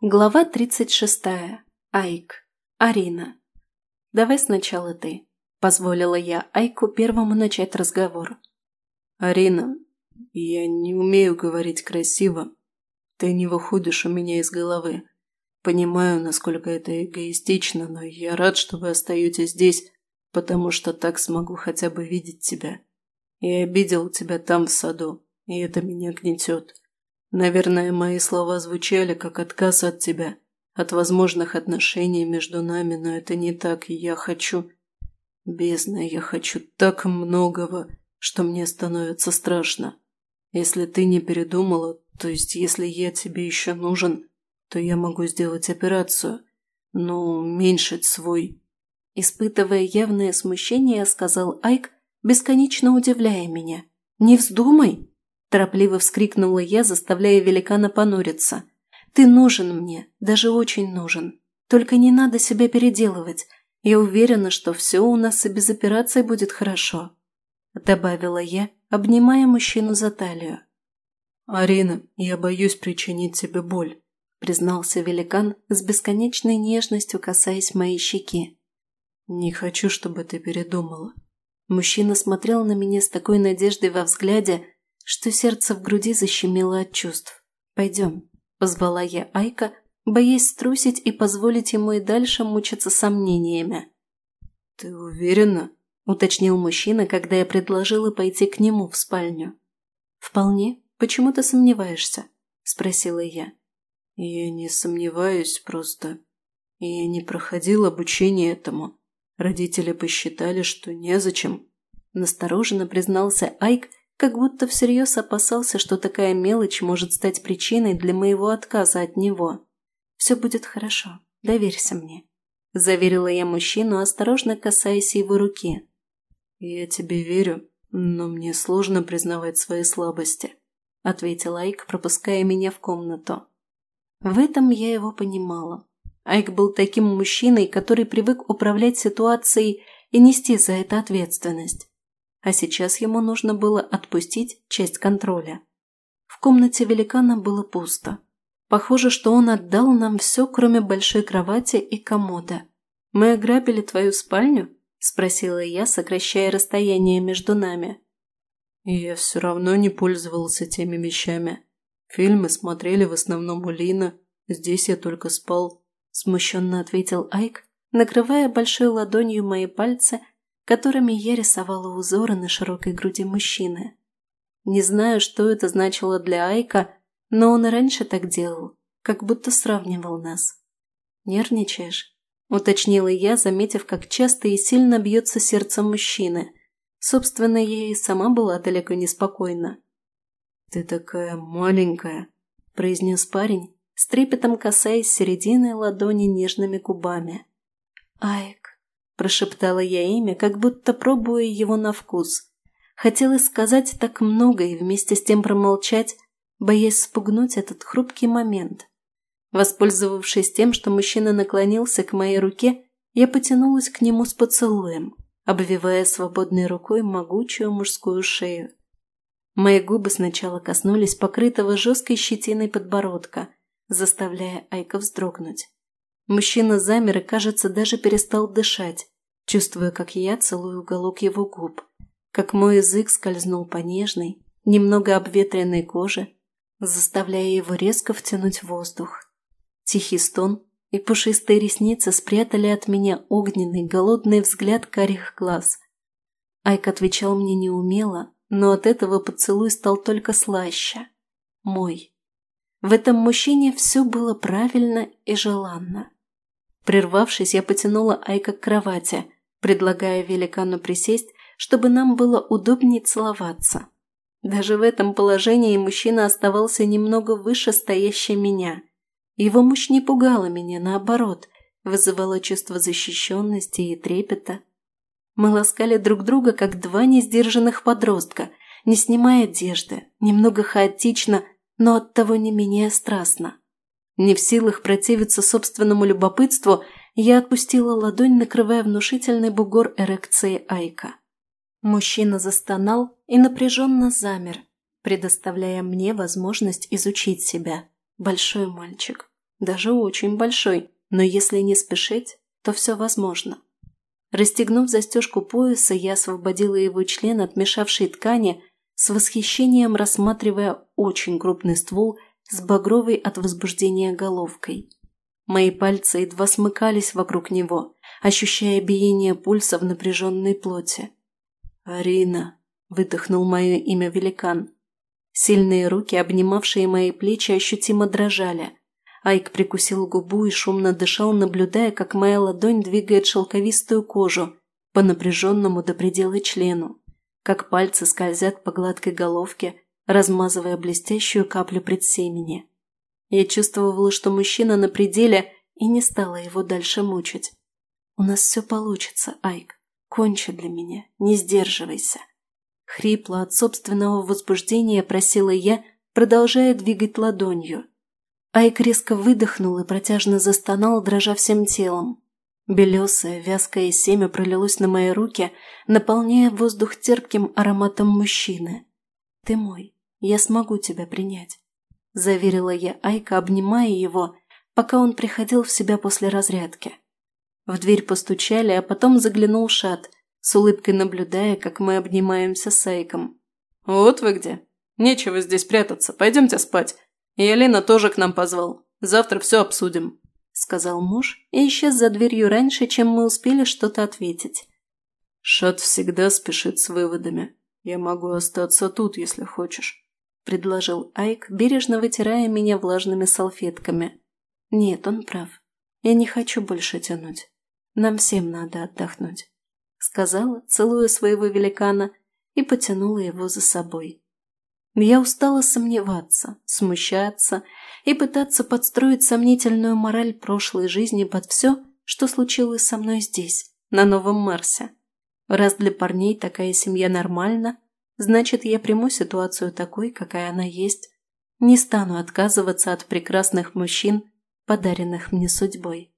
Глава 36. Айк. Арина. «Давай сначала ты», – позволила я Айку первому начать разговор. «Арина, я не умею говорить красиво. Ты не выходишь у меня из головы. Понимаю, насколько это эгоистично, но я рад, что вы остаетесь здесь, потому что так смогу хотя бы видеть тебя. Я обидел тебя там в саду, и это меня гнетет. Наверное, мои слова звучали как отказ от тебя, от возможных отношений между нами, но это не так, и я хочу... Бездна, я хочу так многого, что мне становится страшно. Если ты не передумала, то есть если я тебе еще нужен, то я могу сделать операцию, но уменьшить свой... Испытывая явное смущение, сказал Айк, бесконечно удивляя меня. «Не вздумай!» Торопливо вскрикнула я, заставляя великана понуриться. «Ты нужен мне, даже очень нужен. Только не надо себя переделывать. Я уверена, что все у нас и без операции будет хорошо», – добавила я, обнимая мужчину за талию. «Арина, я боюсь причинить тебе боль», – признался великан с бесконечной нежностью, касаясь моей щеки. «Не хочу, чтобы ты передумала». Мужчина смотрел на меня с такой надеждой во взгляде, что сердце в груди защемило от чувств. «Пойдем», – позвала я Айка, боясь струсить и позволить ему и дальше мучиться сомнениями. «Ты уверена?» – уточнил мужчина, когда я предложила пойти к нему в спальню. «Вполне. Почему ты сомневаешься?» – спросила я. «Я не сомневаюсь, просто я не проходил обучение этому. Родители посчитали, что незачем». Настороженно признался Айк, как будто всерьез опасался, что такая мелочь может стать причиной для моего отказа от него. «Все будет хорошо, доверься мне», – заверила я мужчину, осторожно касаясь его руки. «Я тебе верю, но мне сложно признавать свои слабости», – ответил Айк, пропуская меня в комнату. В этом я его понимала. Айк был таким мужчиной, который привык управлять ситуацией и нести за это ответственность а сейчас ему нужно было отпустить часть контроля. В комнате великана было пусто. Похоже, что он отдал нам все, кроме большой кровати и комода. «Мы ограбили твою спальню?» – спросила я, сокращая расстояние между нами. «Я все равно не пользовался теми вещами. Фильмы смотрели в основном у Лина. Здесь я только спал», – смущенно ответил Айк, накрывая большой ладонью мои пальцы – которыми я рисовала узоры на широкой груди мужчины. Не знаю, что это значило для Айка, но он и раньше так делал, как будто сравнивал нас. «Нервничаешь?» – уточнила я, заметив, как часто и сильно бьется сердце мужчины. Собственно, я и сама была далеко неспокойна. «Ты такая маленькая», – произнес парень, с трепетом касаясь середины ладони нежными губами. «Айк, Прошептала я имя, как будто пробуя его на вкус. Хотелось сказать так много и вместе с тем промолчать, боясь спугнуть этот хрупкий момент. Воспользовавшись тем, что мужчина наклонился к моей руке, я потянулась к нему с поцелуем, обвивая свободной рукой могучую мужскую шею. Мои губы сначала коснулись покрытого жесткой щетиной подбородка, заставляя Айка вздрогнуть. Мужчина замер и, кажется, даже перестал дышать, чувствуя, как я целую уголок его губ, как мой язык скользнул по нежной, немного обветренной коже, заставляя его резко втянуть воздух. Тихий стон и пушистые ресницы спрятали от меня огненный, голодный взгляд карих глаз. Айк отвечал мне неумело, но от этого поцелуй стал только слаще. Мой. В этом мужчине все было правильно и желанно. Прервавшись, я потянула Айка к кровати, предлагая великану присесть, чтобы нам было удобнее целоваться. Даже в этом положении мужчина оставался немного выше стоящей меня. Его мощь не пугала меня, наоборот, вызывала чувство защищенности и трепета. Мы ласкали друг друга, как два несдержанных подростка, не снимая одежды, немного хаотично, но оттого не менее страстно. Не в силах противиться собственному любопытству, я отпустила ладонь, накрывая внушительный бугор эрекции Айка. Мужчина застонал и напряженно замер, предоставляя мне возможность изучить себя. Большой мальчик. даже очень большой, но если не спешить, то все возможно. Расстегнув застежку пояса, я освободила его член от мешавшей ткани, с восхищением рассматривая очень крупный ствол с багровой от возбуждения головкой. Мои пальцы едва смыкались вокруг него, ощущая биение пульса в напряженной плоти. «Арина», – выдохнул мое имя великан. Сильные руки, обнимавшие мои плечи, ощутимо дрожали. Айк прикусил губу и шумно дышал, наблюдая, как моя ладонь двигает шелковистую кожу по напряженному до предела члену, как пальцы скользят по гладкой головке, размазывая блестящую каплю предсемени. Я чувствовала, что мужчина на пределе, и не стала его дальше мучить. «У нас все получится, Айк. Кончи для меня, не сдерживайся». Хрипло от собственного возбуждения просила я, продолжая двигать ладонью. Айк резко выдохнул и протяжно застонал, дрожа всем телом. Белесое, вязкое семя пролилось на мои руки, наполняя воздух терпким ароматом мужчины. «Ты мой, я смогу тебя принять», – заверила я Айка, обнимая его, пока он приходил в себя после разрядки. В дверь постучали, а потом заглянул Шат, с улыбкой наблюдая, как мы обнимаемся с Айком. «Вот вы где. Нечего здесь прятаться. Пойдемте спать. И Алина тоже к нам позвал. Завтра все обсудим», – сказал муж и исчез за дверью раньше, чем мы успели что-то ответить. «Шат всегда спешит с выводами. Я могу остаться тут, если хочешь», – предложил Айк, бережно вытирая меня влажными салфетками. «Нет, он прав. Я не хочу больше тянуть. Нам всем надо отдохнуть», – сказала, целуя своего великана, и потянула его за собой. Я устала сомневаться, смущаться и пытаться подстроить сомнительную мораль прошлой жизни под все, что случилось со мной здесь, на Новом Марсе. Раз для парней такая семья нормальна, значит, я приму ситуацию такой, какая она есть. Не стану отказываться от прекрасных мужчин, подаренных мне судьбой.